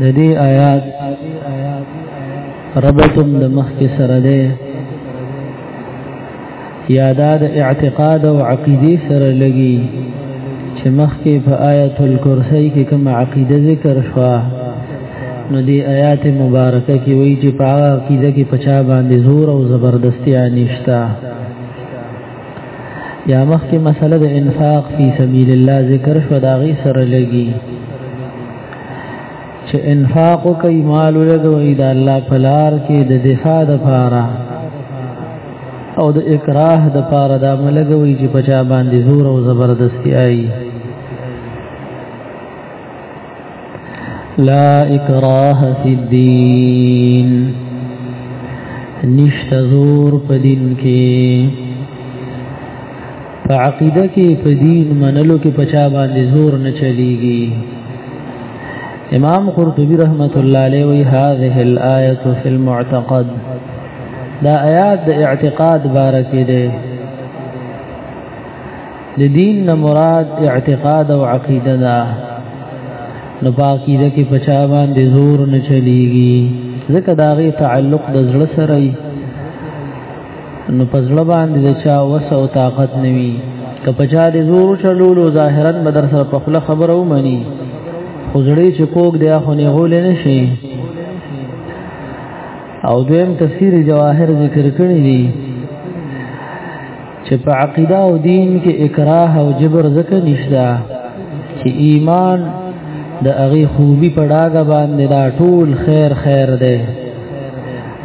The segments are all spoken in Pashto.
د دې آیات ربطم د مخ کې سره ده یادا د اعتقاد او عقیده سره لګي چې مخ کې په آیت الکرسی کې کوم عقیده ذکر شوه نو دی آیات مبارکه کې وایي چې په عقیده کې پچا باندې زور او زبردستي نشتا یا مخکې مسله د انفاق فی سبیل الله ذکر شو دا غي سره لګي چې انفاق کوي مال لګوي دا الله پلار کې د دفاع د پاره او د اکراه د پاره دا ملګوي چې پچا باندې زور او زبردستی آئی لا اکراه فی الدین نشت زور په دین کې په عقیده کې په دین منلو کې پچا باندې زور نه چلیږي امام قرطبی رحمت الله علیه وی هذه الايه فی المعتقد دا آیات د اعتقاد بارکه ده د دین نه مراد اعتقاد او عقیده ده نو باقیده کې پچا باندې زور نه چلیږي ځکه دا غي تعلق د زړه سره ای نو پزړه باندې د چا وس او طاقت نوي که پچا دې زور چلولو ظاهرا بدر سره په خله خبره ومني خزړې چې کوګ دی خو نه غول نه شي او دویم تفسیر جواهر ذکر کړی دی چې په عقیده او دین کې اکراه او جبر ځکه نشته چې ایمان د هغه خوبي په ډاګه باندې دا ټول خیر خیر دی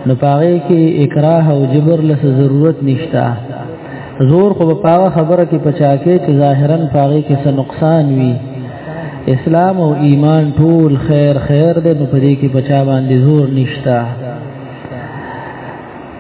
نو پاره کې اکراه او جبر لس ضرورت نشته زور خو په پاوه خبره کې پچا کې چې ظاهرا پاره کې څه نقصان وي اسلام او ایمان ټول خیر خیر دی نو پدې کې بچا باندې زور نشته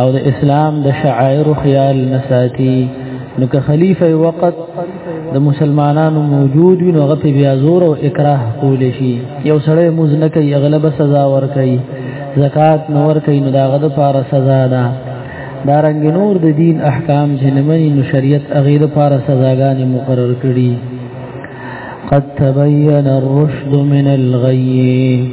او د اسلام د شعائر خیال نساتی نو که خلیفہ وقت د مسلمانانو موجود وي نو هغه په بیا زور او اکراه کول شي یو سړی موز نه کوي اغلب سزا ور کوي زکات نو ور کوي نو دا غد پاره سزا ده دا رنګ نور د دین احکام چې نمنې نو شریعت اغیر پاره سزاګانې مقرر کړي قد تبين الرشد من الغي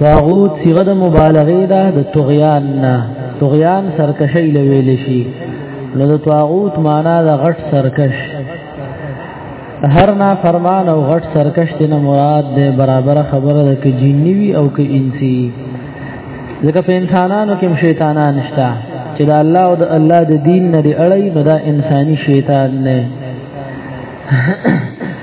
طاغوت صيغه د مبالغه ده د طغيان نه طغيان سرکشي لويل شي نو د طاغوت معنا د غټ سرکش هر نا فرمان او غټ سرکش نه مراد ده برابر خبره ده کې جني وي او کې انسي ځکه په انسانانو کې شیطانان نشته چې د الله او د الله د دین نه دی اړای نو دا انساني شیطان نه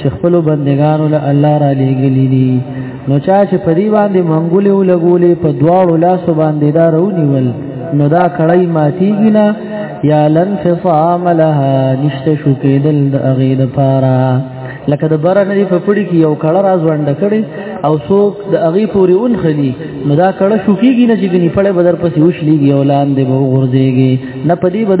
چې خپل بندگانو له الله را لېګلې دي نو چا چې په دی باندې منګولې او لګولې په دواړو لاسو باندې دا رونیول نو دا کړی ماتیږي نه یا لن فصام لها نشته شو کېدل د اغې د پاره لکه د بره نه په پړی کې یو کړه راز وند کړي او څوک د اغې پورې اون خلی نو دا کړه شو کېږي نه چې ګني پړې بدر پسې وشلېږي او لاندې به وغورځيږي نه پدی بد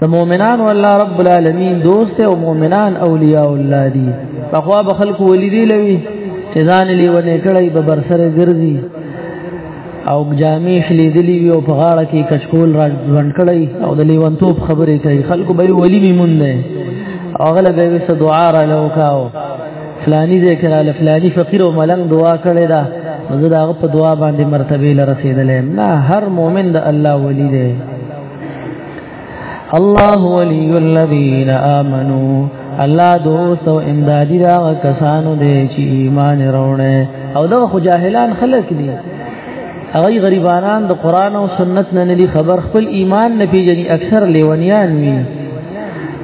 د مؤمنان والله رب العالمین دوست او مؤمنان اولیاء الله دي په خوا به خلق ولی دی لوي چې ځان لیونه کړی به بر سره ګرځي او جامع خلی دلی وی او په غاړه کې کچکول را ځوند کړی او د لیونتوب خبرې کوي خلق به ولی میمون دی او غله به وس دعا را لوکاو فلانی ذکر ال فلانی فقیر او ملنګ دعا کړی دا زه دا په دعا باندې مرتبه لرسیدلې نه هر مؤمن د الله ولی دی الله ولي الذين امنوا الله دوست او امدادي دا کسانو دی چې ایمان راوړي او دا خو جاهلان خلک دي هغه غریبانان د قران او سنت نه نه خبر خپل ایمان نه پیژني اکثر لیونیان وي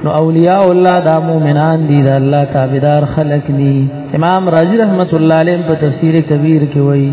نو اولیاء الله دا مومنان دي دا الله تابعدار خلق دي امام رازی رحمت الله علیه په تفسیر کبیر کې وایي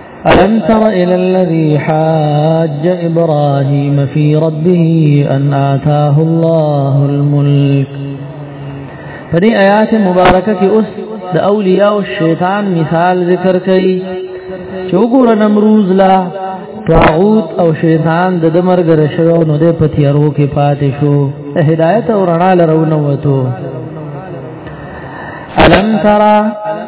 ألم تر إلى الذي حاج إبراهيم في ربه أن آتاه الله الملك فدي آيات مباركة کې اوس د اولیاء او شیطان مثال ذکر کړي چې وګوره نمروز لا طاغوت او شیطان د دمرګ رشو نو د پتیارو کې پاتې شو هدایت او رڼا لرونه وته الم ترى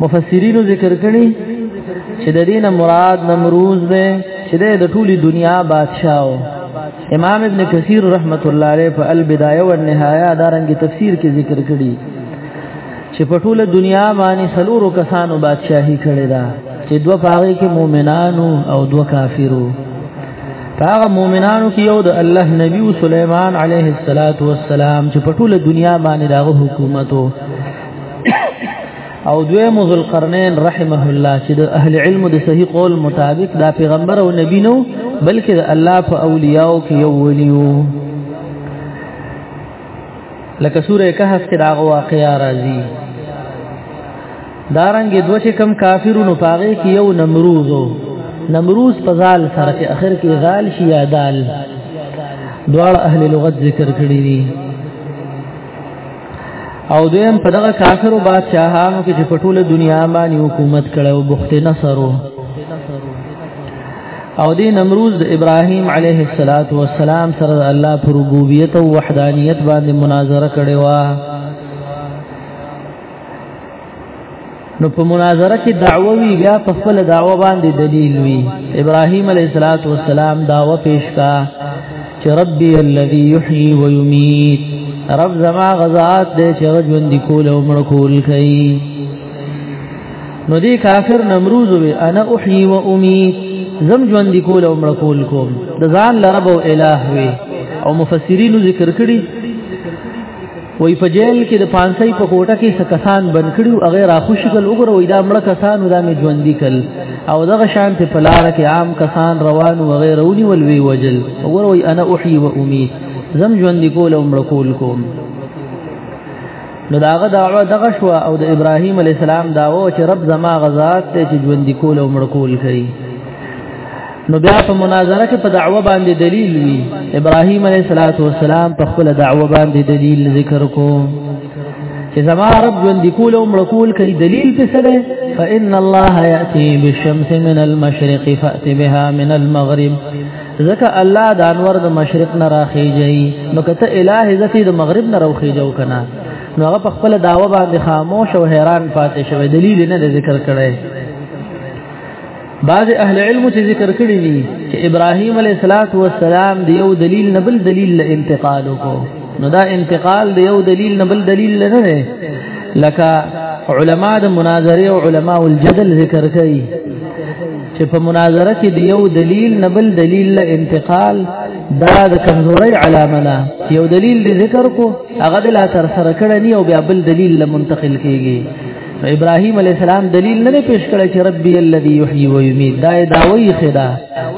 مفسرینو ذکر کړي چې د دین مراد نمروز دی چې د ټولي دنیا بادشاہ امام ابن کثیر رحمت الله علیه په البدایه و النهایه دارنګي تفسیر کې ذکر کړي چې په ټوله دنیا باندې سلورو کسانو بادشاہي کړې ده چې دوه پاغي کې مؤمنانو او دوه کافرو هغه مؤمنانو کې یو د الله نبی سليمان عليه السلام چې په ټوله دنیا باندې دغه حکومت او دوی مزل قرنین رحمه الله چې د اهل علم د صحیح قول مطابق دا پیغمبر او نبی نو بلکې د الله په اولیاء کې یو ولیو لکه سوره کهف کې دا واقعیا راځي دارنګ دوه چې کم کافرونو پاغه کې یو نمروزو نمروز په ځال سره چې اخر کې ځال شي یا دال دوړ اهل لغت ذکر کړی دي او دیم په دغه کافرو بادشاہانو کې چې په ټوله دنیا باندې حکومت کړي او بخت نصر او دې نمروز د ابراهیم علیه الصلاۃ والسلام سره الله پر ربوبیت او وحدانیت باندې مناظره کړي وا نو په مناظره کې دعوه وی بیا په خپل دعوه باندې دلیل وی ابراهیم علیه الصلاۃ والسلام دعوه پیش کا چې ربي الذي يحيي ويميت رب زما غزات دې چې ژوند کول او مړ کول کوي نو دې کافر نمروز وی انا احيي واميت زم ژوند کول او مړ کول کوم د ځان لرب او الہ وی او مفسرین ذکر کړي وای په جیل کې د پانسۍ په کوټه کې څه کسان بند کړي او غیر اخوش کل وګره وای دا مړ کسان دا می ژوند دي کل او دغه شان په پلار کې عام کسان روان او غیر ونی ول وی وجل وګره وای انا احي و امي زم ژوند کول او مړ کول کوم نو داغه دعوه دغه شو او د ابراهیم علی السلام داوه چې رب زما غزاد ته چې ژوند کول او مړ کول کوي نو بیا په مناظره کې په دعوه باندې دلیل وی ابراهیم علیه الصلاۃ والسلام په خپل دعوه باندې دلیل ذکر کو چې زما رب ژوند کول او مړ کول کوي دلیل په څه ده فإن الله يأتي بالشمس من المشرق فأت بها من المغرب ځکه الله د انور د مشرق نه راخیږي نو کته الٰه ذاتی د مغرب نه راخیږي کنه نو هغه په خپل دعوه باندې خاموش او حیران پاتې شوی دلیل نه ذکر کړي بعض اهل علم چې ذکر کړی دي چې ابراهيم عليه السلام دی یو دلیل نه بل دلیل له انتقال وکړو نو دا انتقال دی یو دلیل نه بل دلیل نه دی لکه علما د مناظره او علما الجدل ذکر کوي چې په مناظره کې دی یو دلیل نه بل دلیل له انتقال دا د کمزوري علامه ده یو دلیل ذکر کو هغه لا تر سره کړنی او بیا بل دلیل له منتقل کیږي نو ابراهيم عليه السلام دلیل نه پیش کړی چې ربي الذي يحيي ويميت دا داوي خدا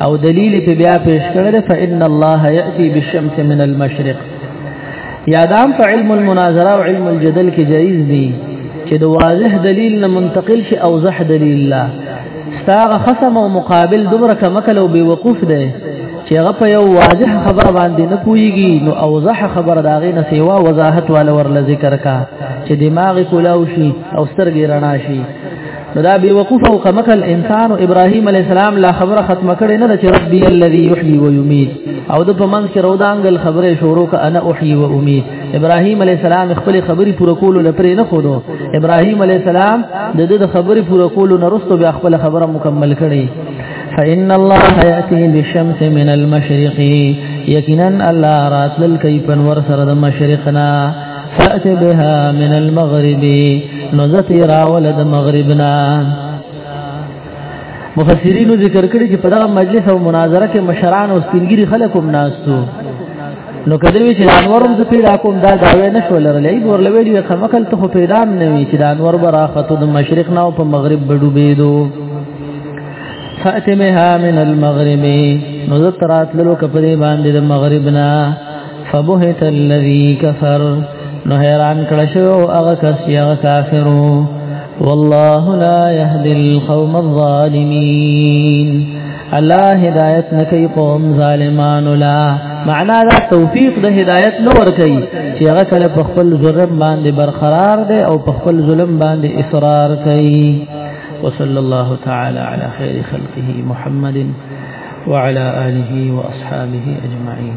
او دلیل په بیا پیش کړل فإن الله يأتي بالشمس من المشرق یادام په علم المناظره او علم الجدل کې جایز دي چې د واضح دلیل نه منتقل شي او زح دلیل لا ستاغه خصم او مقابل دومره کمکل او بي وقوف ده چې هغه په یو واضح خبر باندې نه پويږي نو اوضح خبر داغه نه سیوا وضاحت وال ورل ذکر کا چې دماغ کولاو شي او سترګې رڼا شي نو دا بي وقوف او کمکل انسان او ابراهيم عليه السلام لا خبره ختم کړي نه چې ربي الذي يحيي ويميت او د په منځ کې رودانګل خبره شروع ک انا احيي و اميت ابراهيم عليه السلام خپل خبري پوره کول لپاره نه خودو ابراهيم عليه السلام د د خبري پوره کول نه رسو بیا خپل خبره مکمل کړي فإن الله يأتي بالشمس من المشرق يقينا الله رات للكي پنور سر د مشرقنا فأت بها من المغرب نزتی راول د مغربنا مفسرینو ذکر کړی چې په دغه مجلس او مناظره کې مشران او سپینګری خلک هم ناستو نو کله وی چې انورم ته پیدا کوم دا داوی نه شو لرلې بور لوي دی خمکل ته پیدا نه وی چې انور برا خطو د مشرق نه او په مغرب بډوبېدو فاتمها من المغرب نو ذکرات لرو کپدې باندې د مغربنا فبهت الذي كفر نو حیران کړه شو هغه کس چې هغه کافرو والله لا يهدي القوم الظالمين الله هدایت نکي قوم ظالمان لا معنا دا توفیق د هدایت نو ور کوي چې هغه کله په خپل ظلم باندې برقرار دی او په خپل ظلم باندې اصرار کوي وصلى الله تعالى على خير خلقه محمد وعلى آله وأصحابه أجمعين